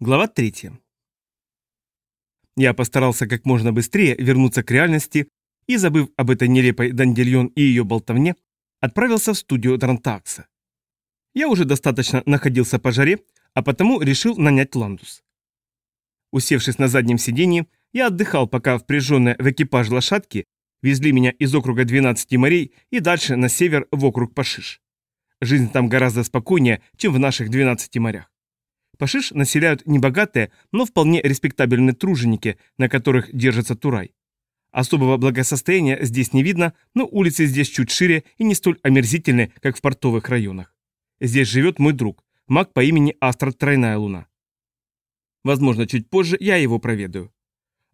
Глава 3. Я постарался как можно быстрее вернуться к реальности и, забыв об этой нелепой Дандельон и ее болтовне, отправился в студию Дрантакса. Я уже достаточно находился по жаре, а потому решил нанять ландус. Усевшись на заднем сиденье, я отдыхал, пока впряженные в экипаж лошадки везли меня из округа 12 морей и дальше на север в округ Пашиш. Жизнь там гораздо спокойнее, чем в наших 12 морях. Пашиш населяют небогатые, но вполне респектабельные труженики, на которых держится Турай. Особого благосостояния здесь не видно, но улицы здесь чуть шире и не столь омерзительны, как в портовых районах. Здесь живет мой друг, маг по имени Астра Тройная Луна. Возможно, чуть позже я его проведаю.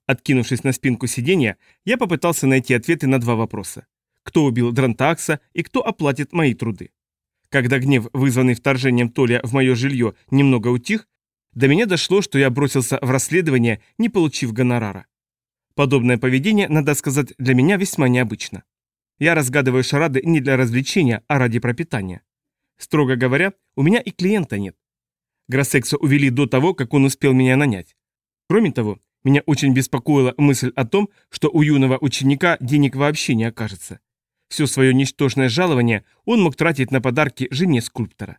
Откинувшись на спинку сиденья, я попытался найти ответы на два вопроса. Кто убил Дрантакса и кто оплатит мои труды? Когда гнев, вызванный вторжением Толя в мое жилье, немного утих, до меня дошло, что я бросился в расследование, не получив гонорара. Подобное поведение, надо сказать, для меня весьма необычно. Я разгадываю шарады не для развлечения, а ради пропитания. Строго говоря, у меня и клиента нет. Гроссекса увели до того, как он успел меня нанять. Кроме того, меня очень беспокоила мысль о том, что у юного ученика денег вообще не окажется. Все свое ничтожное жалование он мог тратить на подарки жене скульптора.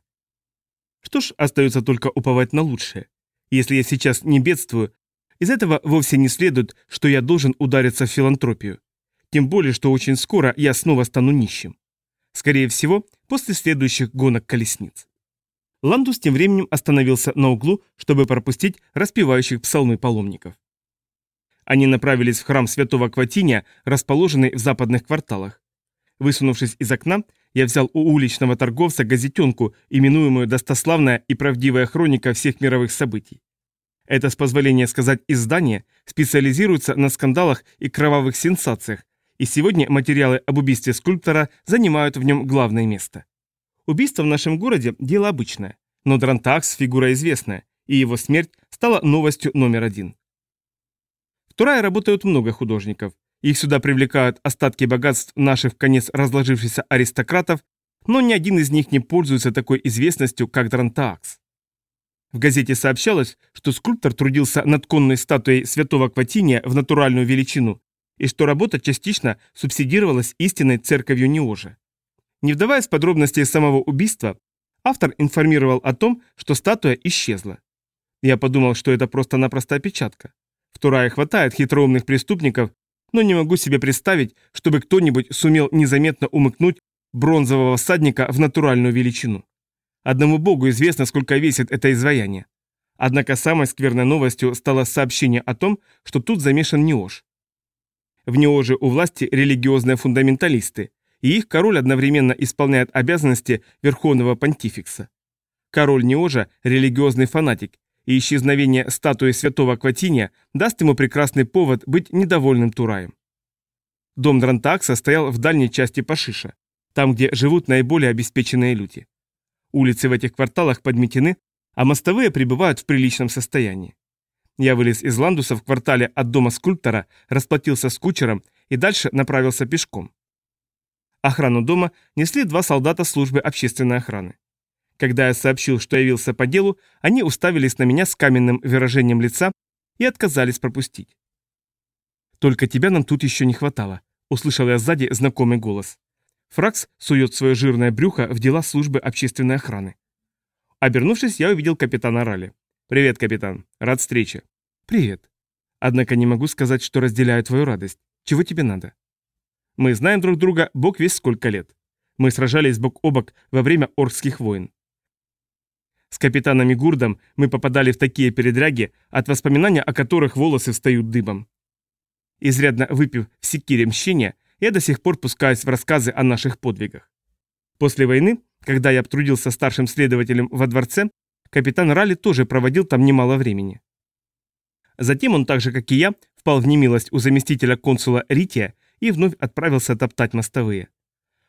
Что ж, остается только уповать на лучшее. Если я сейчас не бедствую, из этого вовсе не следует, что я должен удариться в филантропию. Тем более, что очень скоро я снова стану нищим. Скорее всего, после следующих гонок колесниц. Ландус тем временем остановился на углу, чтобы пропустить распевающих псалмы паломников. Они направились в храм святого Кватиния, расположенный в западных кварталах. Высунувшись из окна, я взял у уличного торговца газетенку, именуемую «Достославная и правдивая хроника всех мировых событий». Это, с позволения сказать, издание специализируется на скандалах и кровавых сенсациях, и сегодня материалы об убийстве скульптора занимают в нем главное место. Убийство в нашем городе – дело обычное, но Дрантакс – фигура известная, и его смерть стала новостью номер один. В Турае работают много художников, их сюда привлекают остатки богатств наших в конец разложившихся аристократов, но ни один из них не пользуется такой известностью, как Дрантаакс. В газете сообщалось, что скульптор трудился над конной статуей святого Кватиния в натуральную величину, и что работа частично субсидировалась истинной церковью Неожа. Не вдаваясь в подробности самого убийства, автор информировал о том, что статуя исчезла. Я подумал, что это просто-напросто опечатка. В Турае хватает хитроумных преступников, но не могу себе представить, чтобы кто-нибудь сумел незаметно умыкнуть бронзового всадника в натуральную величину. Одному богу известно, сколько весит это изваяние. Однако самой скверной новостью стало сообщение о том, что тут замешан Неож. В Неоже у власти религиозные фундаменталисты, и их король одновременно исполняет обязанности верховного понтификса. Король Неожа – религиозный фанатик, и исчезновение статуи святого Кватиния даст ему прекрасный повод быть недовольным Тураем. Дом Дрантакса стоял в дальней части Пашиша, там, где живут наиболее обеспеченные люди. Улицы в этих кварталах подметены, а мостовые пребывают в приличном состоянии. Я вылез из Ландуса в квартале от дома скульптора, расплатился с кучером и дальше направился пешком. Охрану дома несли два солдата службы общественной охраны. Когда я сообщил, что явился по делу, они уставились на меня с каменным выражением лица и отказались пропустить. «Только тебя нам тут еще не хватало», — услышал я сзади знакомый голос. Фракс сует свое жирное брюхо в дела службы общественной охраны. Обернувшись, я увидел капитана Ралли. «Привет, капитан. Рад встрече». «Привет. Однако не могу сказать, что разделяю твою радость. Чего тебе надо?» «Мы знаем друг друга, бог весь сколько лет. Мы сражались бок о бок во время Орских войн. С капитаном Гурдом мы попадали в такие передряги, от воспоминания о которых волосы встают дыбом. Изрядно выпив в секире мщения, я до сих пор пускаюсь в рассказы о наших подвигах. После войны, когда я трудился старшим следователем во дворце, капитан Ралли тоже проводил там немало времени. Затем он так же, как и я, впал в немилость у заместителя консула Рития и вновь отправился топтать мостовые.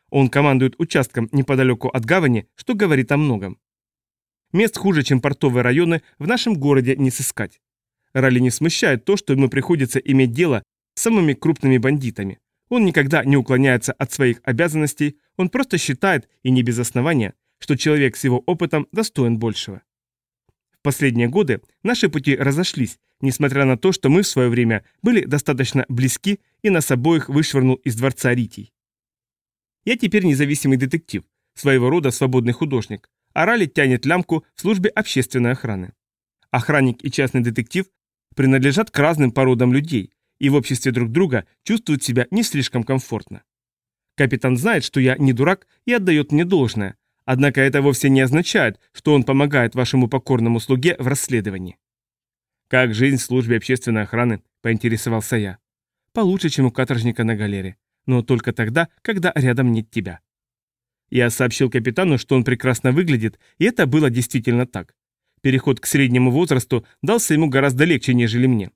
Он командует участком неподалеку от гавани, что говорит о многом. Мест хуже, чем портовые районы, в нашем городе не сыскать. Ралли не смущает то, что ему приходится иметь дело с самыми крупными бандитами. Он никогда не уклоняется от своих обязанностей, он просто считает, и не без основания, что человек с его опытом достоин большего. В последние годы наши пути разошлись, несмотря на то, что мы в свое время были достаточно близки и нас обоих вышвырнул из дворца Ритий. Я теперь независимый детектив, своего рода свободный художник, Ралли тянет лямку в службе общественной охраны. Охранник и частный детектив принадлежат к разным породам людей и в обществе друг друга чувствуют себя не слишком комфортно. Капитан знает, что я не дурак и отдает мне должное, однако это вовсе не означает, что он помогает вашему покорному слуге в расследовании. «Как жизнь в службе общественной охраны?» – поинтересовался я. «Получше, чем у каторжника на галере, но только тогда, когда рядом нет тебя». Я сообщил капитану, что он прекрасно выглядит, и это было действительно так. Переход к среднему возрасту дался ему гораздо легче, нежели мне.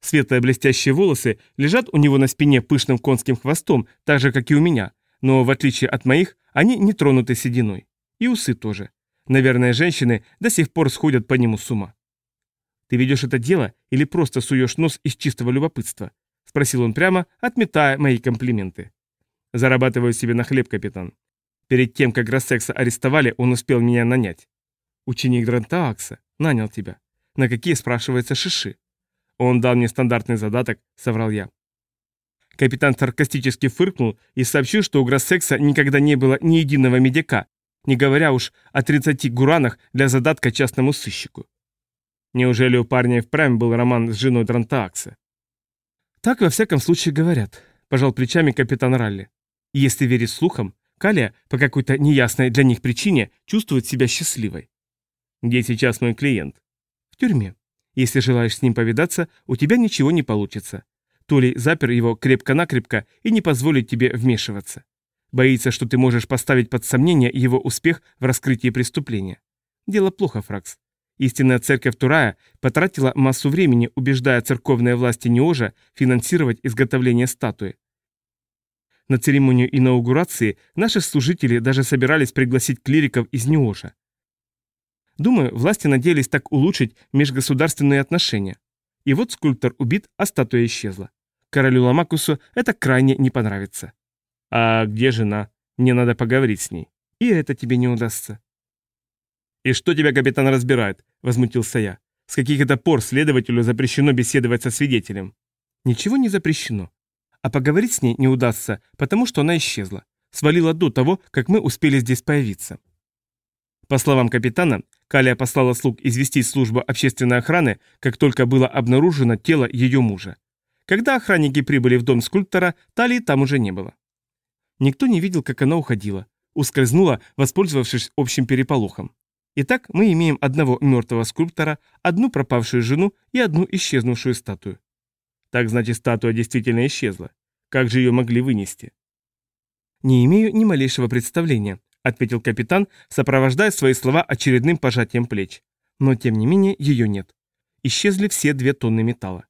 Светлые блестящие волосы лежат у него на спине пышным конским хвостом, так же, как и у меня, но в отличие от моих, они не тронуты сединой. И усы тоже. Наверное, женщины до сих пор сходят по нему с ума. «Ты ведешь это дело или просто суешь нос из чистого любопытства?» — спросил он прямо, отметая мои комплименты. «Зарабатываю себе на хлеб, капитан. Перед тем, как Рассекса арестовали, он успел меня нанять. Ученик Дрантаакса нанял тебя. На какие, спрашивается, шиши? Он дал мне стандартный задаток, соврал я. Капитан саркастически фыркнул и сообщил, что у Гроссекса никогда не было ни единого медика, не говоря уж о 30 гуранах для задатка частному сыщику. Неужели у парня и впрямь был роман с женой Дрантаакса? Так во всяком случае говорят, пожал плечами капитан Ралли. Если верить слухам, Калия по какой-то неясной для них причине чувствует себя счастливой. Где сейчас мой клиент? В тюрьме. Если желаешь с ним повидаться, у тебя ничего не получится. Толи запер его крепко-накрепко и не позволит тебе вмешиваться. Боится, что ты можешь поставить под сомнение его успех в раскрытии преступления. Дело плохо, Фракс. Истинная церковь Турая потратила массу времени, убеждая церковные власти Неожа финансировать изготовление статуи. На церемонию инаугурации наши служители даже собирались пригласить клириков из Неожа. Думаю, власти надеялись так улучшить межгосударственные отношения. И вот скульптор убит, а статуя исчезла. Королю Ламакусу это крайне не понравится. А где жена? Мне надо поговорить с ней. И это тебе не удастся. «И что тебя, капитан, разбирает?» – возмутился я. «С каких это пор следователю запрещено беседовать со свидетелем?» «Ничего не запрещено. А поговорить с ней не удастся, потому что она исчезла. Свалила до того, как мы успели здесь появиться. По словам капитана, Калия послала слуг известить службу общественной охраны, как только было обнаружено тело ее мужа. Когда охранники прибыли в дом скульптора, Талии там уже не было. Никто не видел, как она уходила, ускользнула, воспользовавшись общим переполохом. Итак, мы имеем одного мертвого скульптора, одну пропавшую жену и одну исчезнувшую статую. Так значит, статуя действительно исчезла. Как же ее могли вынести? Не имею ни малейшего представления, ответил капитан, сопровождая свои слова очередным пожатием плеч. Но тем не менее ее нет. Исчезли все две тонны металла.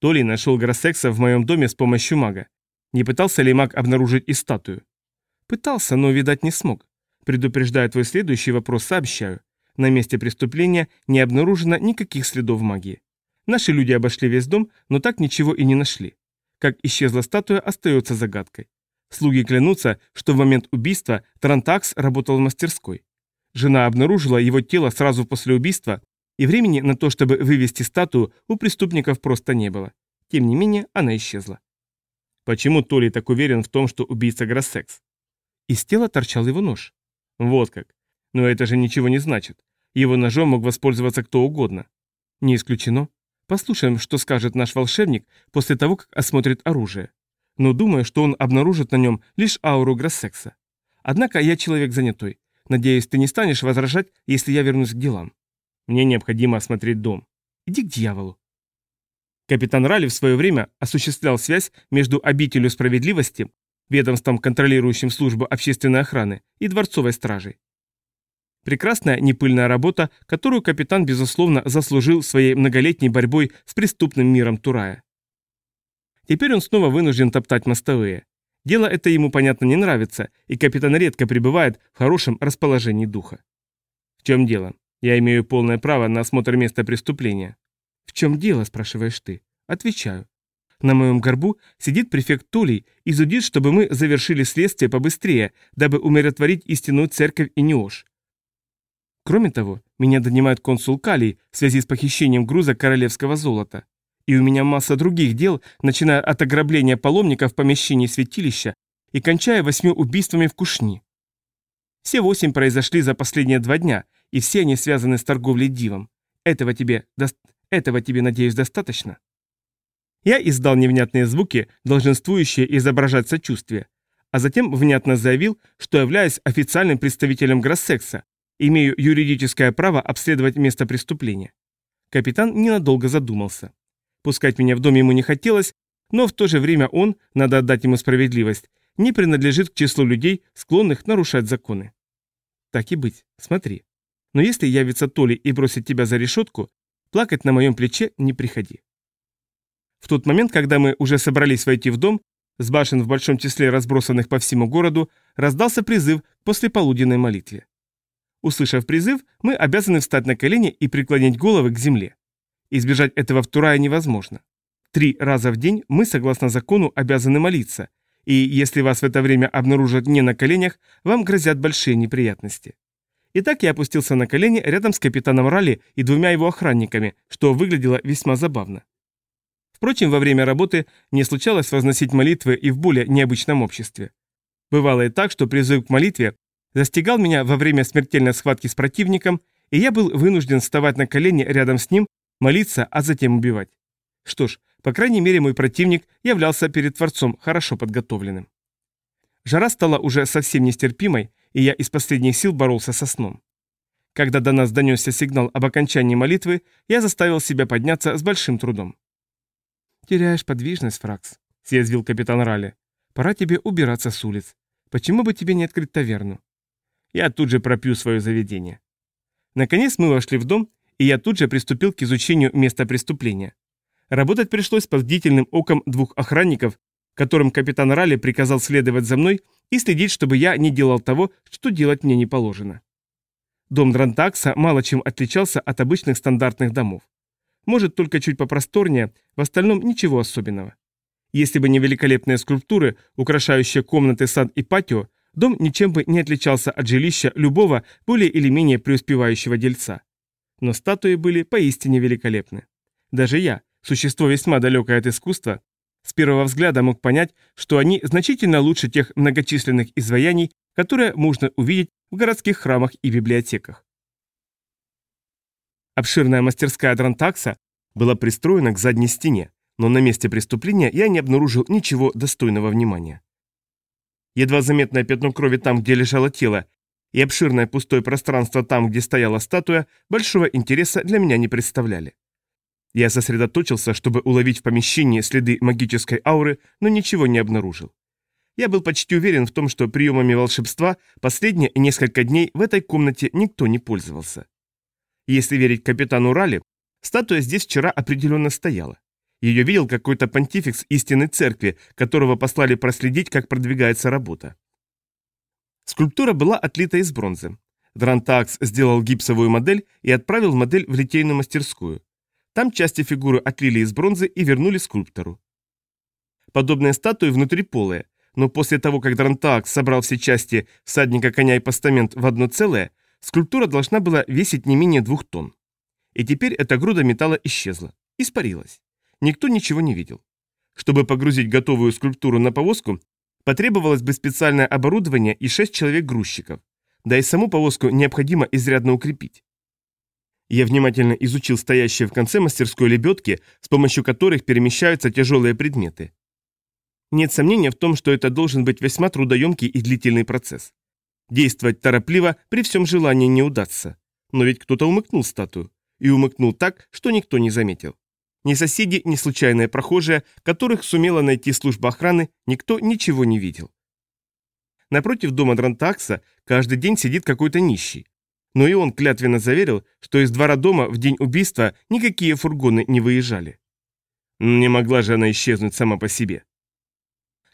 Толи нашел Гроссекса в моем доме с помощью мага. Не пытался ли маг обнаружить и статую? Пытался, но, видать, не смог. Предупреждая твой следующий вопрос, сообщаю. На месте преступления не обнаружено никаких следов магии. Наши люди обошли весь дом, но так ничего и не нашли. Как исчезла статуя, остается загадкой. Слуги клянутся, что в момент убийства Трантакс работал в мастерской. Жена обнаружила его тело сразу после убийства, и времени на то, чтобы вывести статую, у преступников просто не было. Тем не менее, она исчезла. Почему Толи так уверен в том, что убийца Гроссекс? Из тела торчал его нож. Вот как. Но это же ничего не значит. Его ножом мог воспользоваться кто угодно. Не исключено. Послушаем, что скажет наш волшебник после того, как осмотрит оружие но думаю, что он обнаружит на нем лишь ауру Гроссекса. Однако я человек занятой. Надеюсь, ты не станешь возражать, если я вернусь к делам. Мне необходимо осмотреть дом. Иди к дьяволу. Капитан Ралли в свое время осуществлял связь между обителью справедливости, ведомством, контролирующим службу общественной охраны, и дворцовой стражей. Прекрасная непыльная работа, которую капитан, безусловно, заслужил своей многолетней борьбой с преступным миром Турая. Теперь он снова вынужден топтать мостовые. Дело это ему, понятно, не нравится, и капитан редко пребывает в хорошем расположении духа. В чем дело? Я имею полное право на осмотр места преступления. В чем дело, спрашиваешь ты? Отвечаю. На моем горбу сидит префект Толий и зудит, чтобы мы завершили следствие побыстрее, дабы умиротворить истинную церковь и неож. Кроме того, меня донимает консул Калий в связи с похищением груза королевского золота. И у меня масса других дел, начиная от ограбления паломников в помещении святилища и кончая восьми убийствами в Кушни. Все восемь произошли за последние два дня, и все они связаны с торговлей дивом. Этого тебе, до... Этого тебе, надеюсь, достаточно? Я издал невнятные звуки, долженствующие изображать сочувствие, а затем внятно заявил, что являюсь официальным представителем Гроссекса, имею юридическое право обследовать место преступления. Капитан ненадолго задумался. Пускать меня в дом ему не хотелось, но в то же время он, надо отдать ему справедливость, не принадлежит к числу людей, склонных нарушать законы. Так и быть, смотри. Но если явится Толи и бросит тебя за решетку, плакать на моем плече не приходи. В тот момент, когда мы уже собрались войти в дом, с башен в большом числе разбросанных по всему городу, раздался призыв к послеполуденной молитве. Услышав призыв, мы обязаны встать на колени и преклонить головы к земле. Избежать этого в Турае невозможно. Три раза в день мы, согласно закону, обязаны молиться, и если вас в это время обнаружат не на коленях, вам грозят большие неприятности. Итак, я опустился на колени рядом с капитаном Ралли и двумя его охранниками, что выглядело весьма забавно. Впрочем, во время работы мне случалось возносить молитвы и в более необычном обществе. Бывало и так, что призыв к молитве застигал меня во время смертельной схватки с противником, и я был вынужден вставать на колени рядом с ним, молиться, а затем убивать. Что ж, по крайней мере, мой противник являлся перед Творцом хорошо подготовленным. Жара стала уже совсем нестерпимой, и я из последних сил боролся со сном. Когда до нас донесся сигнал об окончании молитвы, я заставил себя подняться с большим трудом. «Теряешь подвижность, Фракс», — съязвил капитан Ралли. «Пора тебе убираться с улиц. Почему бы тебе не открыть таверну?» Я тут же пропью свое заведение. Наконец мы вошли в дом, и я тут же приступил к изучению места преступления. Работать пришлось под бдительным оком двух охранников, которым капитан Ралли приказал следовать за мной и следить, чтобы я не делал того, что делать мне не положено. Дом Дрантакса мало чем отличался от обычных стандартных домов. Может, только чуть попросторнее, в остальном ничего особенного. Если бы не великолепные скульптуры, украшающие комнаты, сад и патио, дом ничем бы не отличался от жилища любого более или менее преуспевающего дельца. Но статуи были поистине великолепны. Даже я, существо весьма далекое от искусства, с первого взгляда мог понять, что они значительно лучше тех многочисленных изваяний, которые можно увидеть в городских храмах и библиотеках. Обширная мастерская Дрантакса была пристроена к задней стене, но на месте преступления я не обнаружил ничего достойного внимания. Едва заметное пятно крови там, где лежало тело, и обширное пустое пространство там, где стояла статуя, большого интереса для меня не представляли. Я сосредоточился, чтобы уловить в помещении следы магической ауры, но ничего не обнаружил. Я был почти уверен в том, что приемами волшебства последние несколько дней в этой комнате никто не пользовался. Если верить капитану Ралли, статуя здесь вчера определенно стояла. Ее видел какой-то понтификс истинной церкви, которого послали проследить, как продвигается работа. Скульптура была отлита из бронзы. Дрантакс сделал гипсовую модель и отправил модель в литейную мастерскую. Там части фигуры отлили из бронзы и вернули скульптору. Подобные статуи внутриполые, но после того, как Дрантаак собрал все части всадника, коня и постамент в одно целое, скульптура должна была весить не менее двух тонн. И теперь эта груда металла исчезла, испарилась. Никто ничего не видел. Чтобы погрузить готовую скульптуру на повозку, потребовалось бы специальное оборудование и шесть человек-грузчиков. Да и саму повозку необходимо изрядно укрепить. Я внимательно изучил стоящие в конце мастерской лебедки, с помощью которых перемещаются тяжелые предметы. Нет сомнения в том, что это должен быть весьма трудоемкий и длительный процесс. Действовать торопливо при всем желании не удастся. Но ведь кто-то умыкнул статую. И умыкнул так, что никто не заметил. Ни соседи, ни случайные прохожие, которых сумела найти служба охраны, никто ничего не видел. Напротив дома Дрантакса каждый день сидит какой-то нищий. Но и он клятвенно заверил, что из двора дома в день убийства никакие фургоны не выезжали. Не могла же она исчезнуть сама по себе.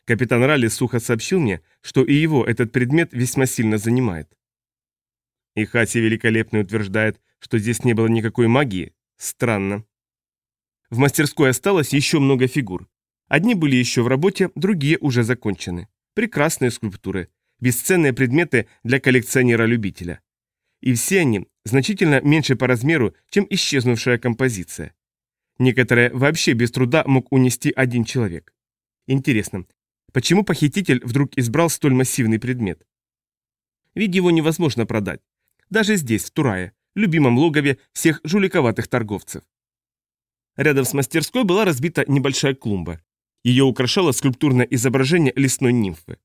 Капитан Ралли сухо сообщил мне, что и его этот предмет весьма сильно занимает. И Хаси великолепно утверждает, что здесь не было никакой магии. Странно. В мастерской осталось еще много фигур. Одни были еще в работе, другие уже закончены. Прекрасные скульптуры, бесценные предметы для коллекционера-любителя. и все они значительно меньше по размеру, чем исчезнувшая композиция. Некоторые вообще без труда мог унести один человек. Интересно, почему похититель вдруг избрал столь массивный предмет? Ведь его невозможно продать. Даже здесь, в Турае, любимом логове всех жуликоватых торговцев. Рядом с мастерской была разбита небольшая клумба. Ее украшало скульптурное изображение лесной нимфы.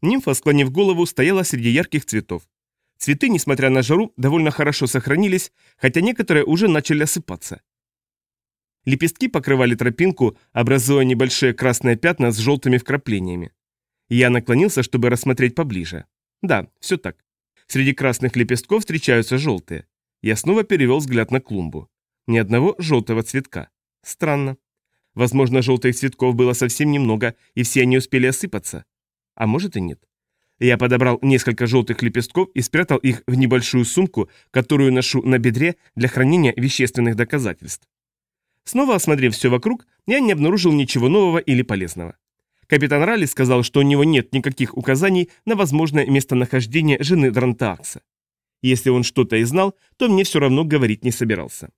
Нимфа, склонив голову, стояла среди ярких цветов. Цветы, несмотря на жару, довольно хорошо сохранились, хотя некоторые уже начали осыпаться. Лепестки покрывали тропинку, образуя небольшие красные пятна с желтыми вкраплениями. Я наклонился, чтобы рассмотреть поближе. Да, все так. Среди красных лепестков встречаются желтые. Я снова перевел взгляд на клумбу. Ни одного желтого цветка. Странно. Возможно, желтых цветков было совсем немного, и все они успели осыпаться. А может и нет. Я подобрал несколько желтых лепестков и спрятал их в небольшую сумку, которую ношу на бедре для хранения вещественных доказательств. Снова осмотрев все вокруг, я не обнаружил ничего нового или полезного. Капитан Ралли сказал, что у него нет никаких указаний на возможное местонахождение жены Дрантаакса. Если он что-то и знал, то мне все равно говорить не собирался.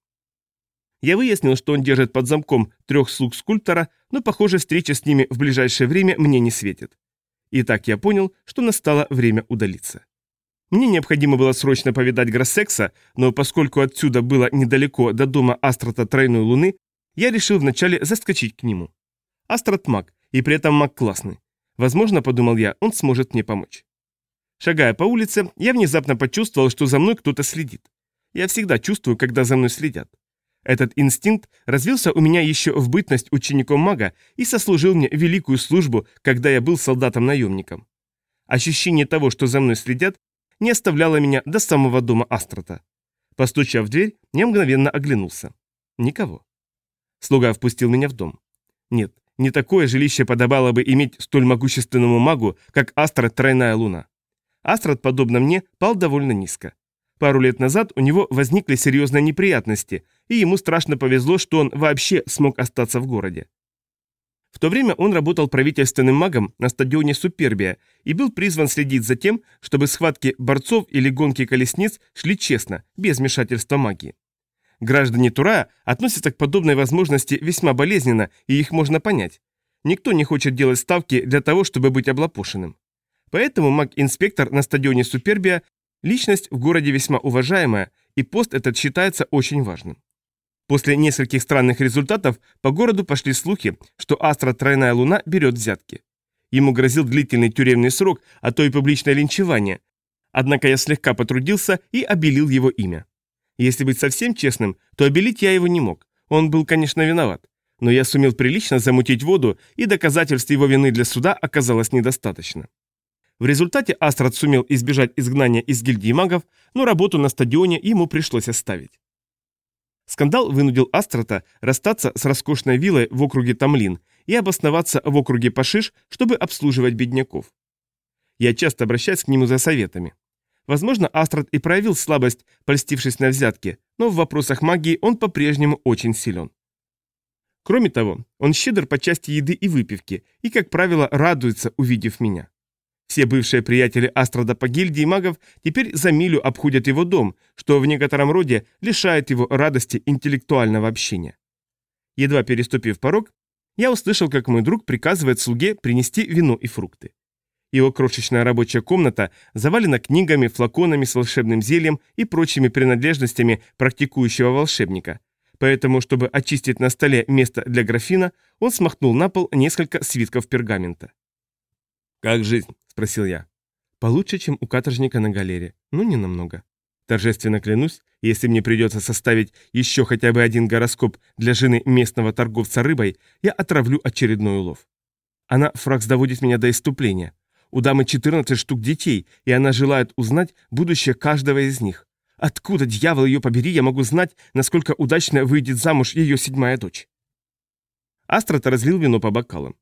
Я выяснил, что он держит под замком трех слуг скульптора, но, похоже, встреча с ними в ближайшее время мне не светит. И так я понял, что настало время удалиться. Мне необходимо было срочно повидать Гроссекса, но поскольку отсюда было недалеко до дома Астрата Тройной Луны, я решил вначале заскочить к нему. Астрат маг, и при этом маг классный. Возможно, подумал я, он сможет мне помочь. Шагая по улице, я внезапно почувствовал, что за мной кто-то следит. Я всегда чувствую, когда за мной следят. Этот инстинкт развился у меня еще в бытность учеником мага и сослужил мне великую службу, когда я был солдатом-наемником. Ощущение того, что за мной следят, не оставляло меня до самого дома Астрата. Постучав в дверь, я мгновенно оглянулся. Никого. Слуга впустил меня в дом. Нет, не такое жилище подобало бы иметь столь могущественному магу, как Астрат Тройная Луна. Астрат, подобно мне, пал довольно низко. Пару лет назад у него возникли серьезные неприятности, и ему страшно повезло, что он вообще смог остаться в городе. В то время он работал правительственным магом на стадионе Супербия и был призван следить за тем, чтобы схватки борцов или гонки колесниц шли честно, без вмешательства магии. Граждане Тура относятся к подобной возможности весьма болезненно, и их можно понять. Никто не хочет делать ставки для того, чтобы быть облапошенным. Поэтому маг-инспектор на стадионе Супербия – личность в городе весьма уважаемая, и пост этот считается очень важным. После нескольких странных результатов по городу пошли слухи, что Астра Тройная Луна берет взятки. Ему грозил длительный тюремный срок, а то и публичное линчевание. Однако я слегка потрудился и обелил его имя. Если быть совсем честным, то обелить я его не мог. Он был, конечно, виноват. Но я сумел прилично замутить воду, и доказательств его вины для суда оказалось недостаточно. В результате Астрад сумел избежать изгнания из гильдии магов, но работу на стадионе ему пришлось оставить. Скандал вынудил Астрата расстаться с роскошной виллой в округе Тамлин и обосноваться в округе Пашиш, чтобы обслуживать бедняков. Я часто обращаюсь к нему за советами. Возможно, Астрат и проявил слабость, польстившись на взятки, но в вопросах магии он по-прежнему очень силен. Кроме того, он щедр по части еды и выпивки и, как правило, радуется, увидев меня. Все бывшие приятели Астрада по гильдии магов теперь за милю обходят его дом, что в некотором роде лишает его радости интеллектуального общения. Едва переступив порог, я услышал, как мой друг приказывает слуге принести вино и фрукты. Его крошечная рабочая комната завалена книгами, флаконами с волшебным зельем и прочими принадлежностями практикующего волшебника. Поэтому, чтобы очистить на столе место для графина, он смахнул на пол несколько свитков пергамента. «Как жизнь?» Спросил я. Получше, чем у каторжника на галере, но не намного. Торжественно клянусь, если мне придется составить еще хотя бы один гороскоп для жены местного торговца рыбой, я отравлю очередной улов. Она, фракс, доводит меня до иступления. У дамы 14 штук детей, и она желает узнать будущее каждого из них. Откуда, дьявол ее побери, я могу знать, насколько удачно выйдет замуж ее седьмая дочь? Астрот разлил вино по бокалам.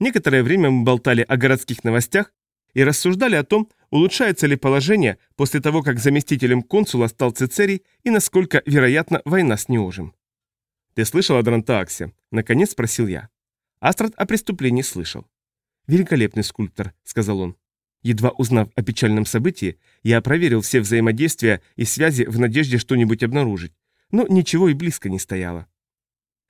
Некоторое время мы болтали о городских новостях и рассуждали о том, улучшается ли положение после того, как заместителем консула стал Цицерий и насколько вероятна война с Неожем. «Ты слышал о Дрантааксе?» – наконец спросил я. Астрад о преступлении слышал. «Великолепный скульптор», – сказал он. Едва узнав о печальном событии, я проверил все взаимодействия и связи в надежде что-нибудь обнаружить, но ничего и близко не стояло.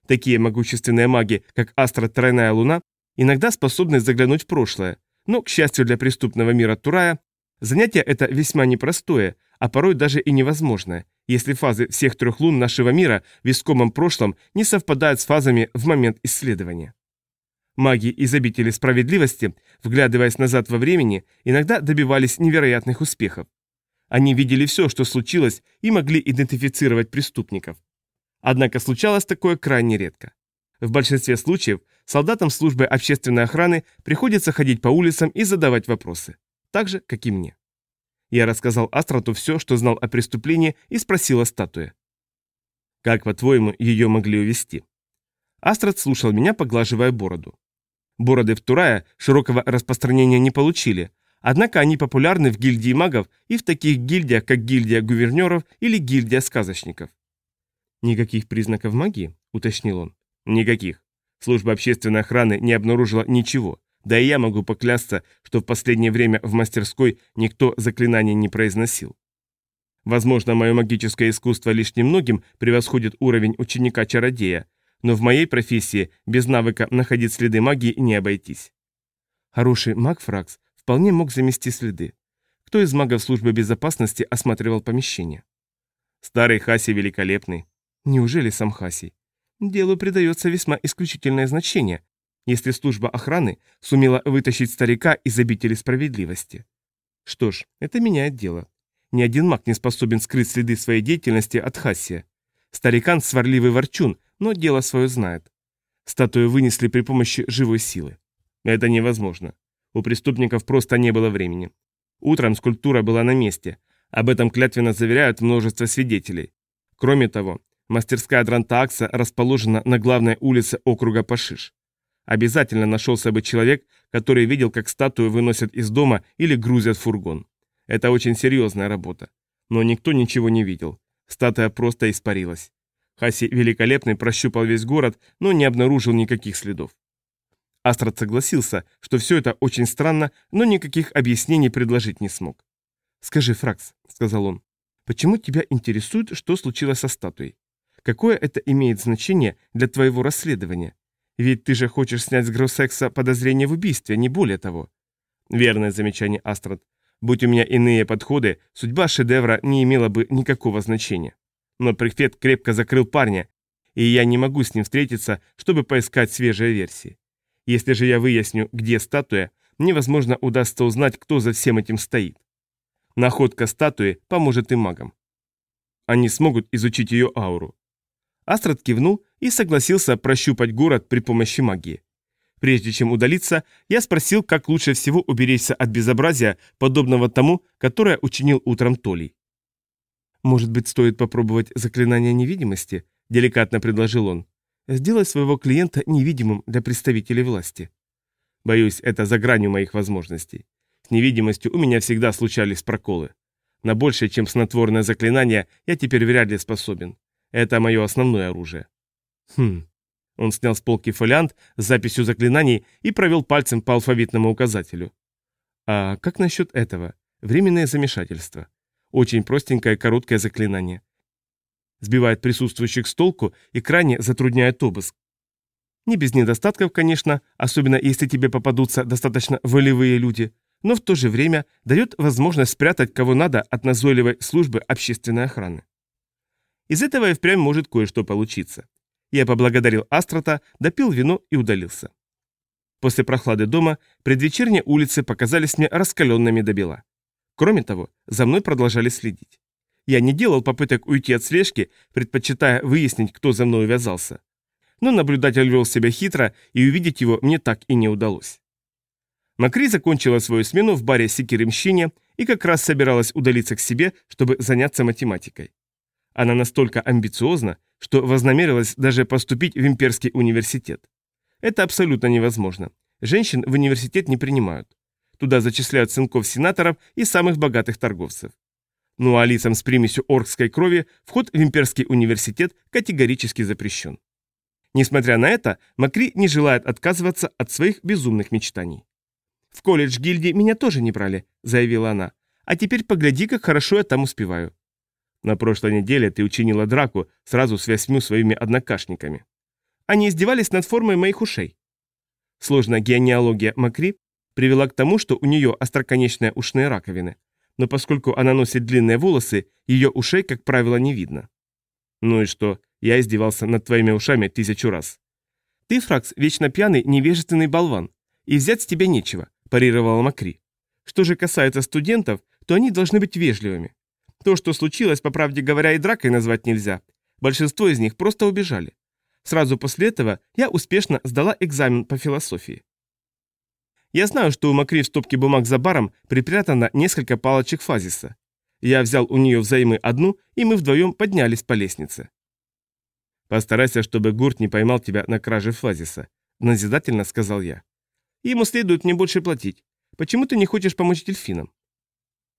Такие могущественные маги, как Астра Тройная Луна, иногда способны заглянуть в прошлое, но, к счастью для преступного мира Турая, занятие это весьма непростое, а порой даже и невозможное, если фазы всех трех лун нашего мира в искомом прошлом не совпадают с фазами в момент исследования. Маги из обители справедливости, вглядываясь назад во времени, иногда добивались невероятных успехов. Они видели все, что случилось, и могли идентифицировать преступников. Однако случалось такое крайне редко. В большинстве случаев солдатам службы общественной охраны приходится ходить по улицам и задавать вопросы. Так же, как и мне. Я рассказал Астрату все, что знал о преступлении, и спросил о статуе. «Как, по-твоему, ее могли увести? Астрат слушал меня, поглаживая бороду. Бороды в Турая широкого распространения не получили, однако они популярны в гильдии магов и в таких гильдиях, как гильдия гувернеров или гильдия сказочников. «Никаких признаков магии?» – уточнил он. «Никаких. Служба общественной охраны не обнаружила ничего, да и я могу поклясться, что в последнее время в мастерской никто заклинаний не произносил. Возможно, мое магическое искусство лишь немногим превосходит уровень ученика-чародея, но в моей профессии без навыка находить следы магии не обойтись. Хороший маг Фракс вполне мог замести следы. Кто из магов службы безопасности осматривал помещение? Старый Хаси великолепный. Неужели сам Хаси? Делу придается весьма исключительное значение, если служба охраны сумела вытащить старика из обители справедливости. Что ж, это меняет дело. Ни один маг не способен скрыть следы своей деятельности от Хасия. Старикан сварливый ворчун, но дело свое знает. Статую вынесли при помощи живой силы. Это невозможно. У преступников просто не было времени. Утром скульптура была на месте. Об этом клятвенно заверяют множество свидетелей. Кроме того, мастерская Дрантакса расположена на главной улице округа Пашиш. Обязательно нашелся бы человек, который видел, как статую выносят из дома или грузят в фургон. Это очень серьезная работа. Но никто ничего не видел. Статуя просто испарилась. Хаси Великолепный прощупал весь город, но не обнаружил никаких следов. Астрад согласился, что все это очень странно, но никаких объяснений предложить не смог. «Скажи, Фракс», — сказал он, — «почему тебя интересует, что случилось со статуей? Какое это имеет значение для твоего расследования? Ведь ты же хочешь снять с Гроссекса подозрение в убийстве, не более того». Верное замечание, Астрад. Будь у меня иные подходы, судьба шедевра не имела бы никакого значения. Но префект крепко закрыл парня, и я не могу с ним встретиться, чтобы поискать свежие версии. Если же я выясню, где статуя, мне, возможно, удастся узнать, кто за всем этим стоит. Находка статуи поможет и магам. Они смогут изучить ее ауру. Астрад кивнул и согласился прощупать город при помощи магии. Прежде чем удалиться, я спросил, как лучше всего уберечься от безобразия, подобного тому, которое учинил утром Толий. «Может быть, стоит попробовать заклинание невидимости?» – деликатно предложил он. «Сделай своего клиента невидимым для представителей власти». Боюсь, это за гранью моих возможностей. С невидимостью у меня всегда случались проколы. На большее, чем снотворное заклинание, я теперь вряд ли способен. Это мое основное оружие. Хм. Он снял с полки фолиант с записью заклинаний и провел пальцем по алфавитному указателю. А как насчет этого? Временное замешательство. Очень простенькое короткое заклинание. Сбивает присутствующих с толку и крайне затрудняет обыск. Не без недостатков, конечно, особенно если тебе попадутся достаточно волевые люди, но в то же время дает возможность спрятать кого надо от назойливой службы общественной охраны. Из этого и впрямь может кое-что получиться. Я поблагодарил Астрата, допил вино и удалился. После прохлады дома предвечерние улицы показались мне раскаленными до бела. Кроме того, за мной продолжали следить. Я не делал попыток уйти от слежки, предпочитая выяснить, кто за мной увязался. Но наблюдатель вел себя хитро, и увидеть его мне так и не удалось. Макри закончила свою смену в баре Секиры Мщине и как раз собиралась удалиться к себе, чтобы заняться математикой. Она настолько амбициозна, что вознамерилась даже поступить в имперский университет. Это абсолютно невозможно. Женщин в университет не принимают. Туда зачисляют сынков-сенаторов и самых богатых торговцев. Ну а лицам с примесью оркской крови вход в имперский университет категорически запрещен. Несмотря на это, Макри не желает отказываться от своих безумных мечтаний. «В колледж гильдии меня тоже не брали», — заявила она. «А теперь погляди, как хорошо я там успеваю». На прошлой неделе ты учинила драку сразу с восьмью своими однокашниками. Они издевались над формой моих ушей. Сложная генеалогия Макри привела к тому, что у нее остроконечные ушные раковины, но поскольку она носит длинные волосы, ее ушей, как правило, не видно. Ну и что, я издевался над твоими ушами тысячу раз. Ты, Фракс, вечно пьяный, невежественный болван, и взять с тебя нечего, парировала Макри. Что же касается студентов, то они должны быть вежливыми. То, что случилось, по правде говоря, и дракой назвать нельзя. Большинство из них просто убежали. Сразу после этого я успешно сдала экзамен по философии. Я знаю, что у Макри в стопке бумаг за баром припрятано несколько палочек фазиса. Я взял у нее взаймы одну, и мы вдвоем поднялись по лестнице. «Постарайся, чтобы Гурт не поймал тебя на краже фазиса», — назидательно сказал я. «Ему следует мне больше платить. Почему ты не хочешь помочь дельфинам?»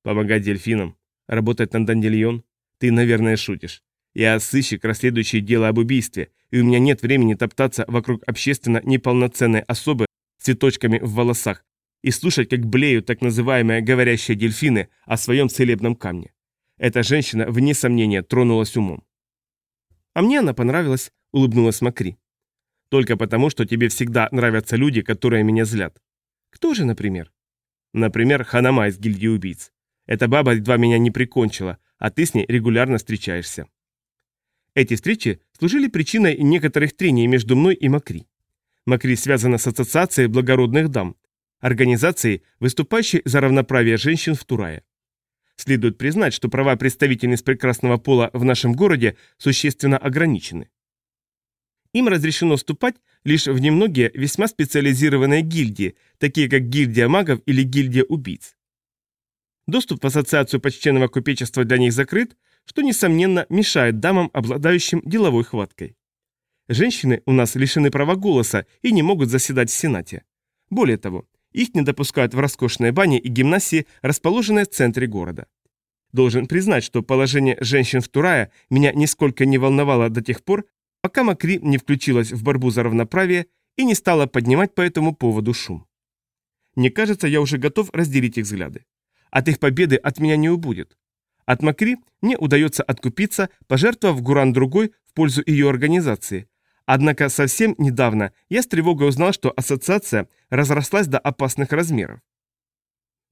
«Помогать дельфинам? Работать на Дандельон? Ты, наверное, шутишь. Я сыщик, расследующий дело об убийстве, и у меня нет времени топтаться вокруг общественно неполноценной особы с цветочками в волосах и слушать, как блеют так называемые говорящие дельфины о своем целебном камне. Эта женщина, вне сомнения, тронулась умом. «А мне она понравилась», — улыбнулась Макри. «Только потому, что тебе всегда нравятся люди, которые меня злят». «Кто же, например?» «Например, Ханама из гильдии убийц. Эта баба едва меня не прикончила, а ты с ней регулярно встречаешься. Эти встречи служили причиной некоторых трений между мной и Макри. Макри связана с Ассоциацией благородных дам, организацией, выступающей за равноправие женщин в Турае. Следует признать, что права представительниц прекрасного пола в нашем городе существенно ограничены. Им разрешено вступать лишь в немногие весьма специализированные гильдии, такие как гильдия магов или гильдия убийц. Доступ в ассоциацию почтенного купечества для них закрыт, что, несомненно, мешает дамам, обладающим деловой хваткой. Женщины у нас лишены права голоса и не могут заседать в Сенате. Более того, их не допускают в роскошные бани и гимнасии, расположенные в центре города. Должен признать, что положение женщин в Турае меня нисколько не волновало до тех пор, пока Макри не включилась в борьбу за равноправие и не стала поднимать по этому поводу шум. Мне кажется, я уже готов разделить их взгляды. От их победы от меня не убудет. От Макри мне удается откупиться, пожертвовав Гуран другой в пользу ее организации. Однако совсем недавно я с тревогой узнал, что ассоциация разрослась до опасных размеров.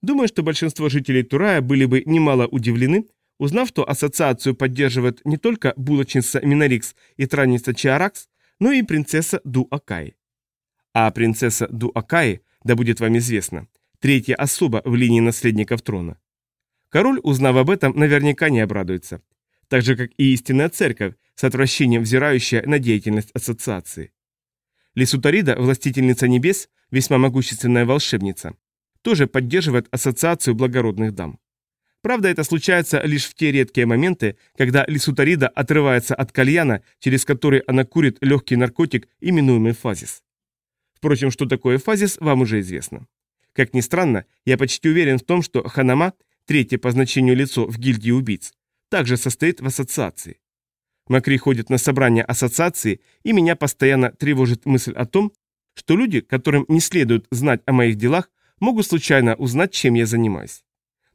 Думаю, что большинство жителей Турая были бы немало удивлены, узнав, что ассоциацию поддерживают не только булочница Минарикс и транница Чиаракс, но и принцесса Ду Акаи. А принцесса Ду Акаи, да будет вам известно, третья особа в линии наследников трона. Король, узнав об этом, наверняка не обрадуется. Так же, как и истинная церковь, с отвращением взирающая на деятельность ассоциации. Лисутарида, властительница небес, весьма могущественная волшебница, тоже поддерживает ассоциацию благородных дам. Правда, это случается лишь в те редкие моменты, когда Лисутарида отрывается от кальяна, через который она курит легкий наркотик, именуемый фазис. Впрочем, что такое фазис, вам уже известно. Как ни странно, я почти уверен в том, что Ханама третье по значению лицо в гильдии убийц, также состоит в ассоциации. Макри ходит на собрания ассоциации, и меня постоянно тревожит мысль о том, что люди, которым не следует знать о моих делах, могут случайно узнать, чем я занимаюсь.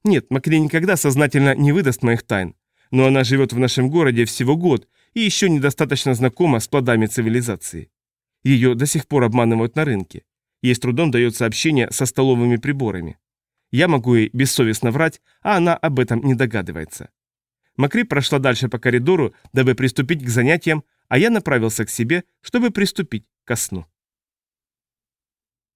Нет, Макри никогда сознательно не выдаст моих тайн, но она живет в нашем городе всего год и еще недостаточно знакома с плодами цивилизации. Ее до сих пор обманывают на рынке. Ей с трудом дается общение со столовыми приборами. Я могу ей бессовестно врать, а она об этом не догадывается. Макри прошла дальше по коридору, дабы приступить к занятиям, а я направился к себе, чтобы приступить ко сну.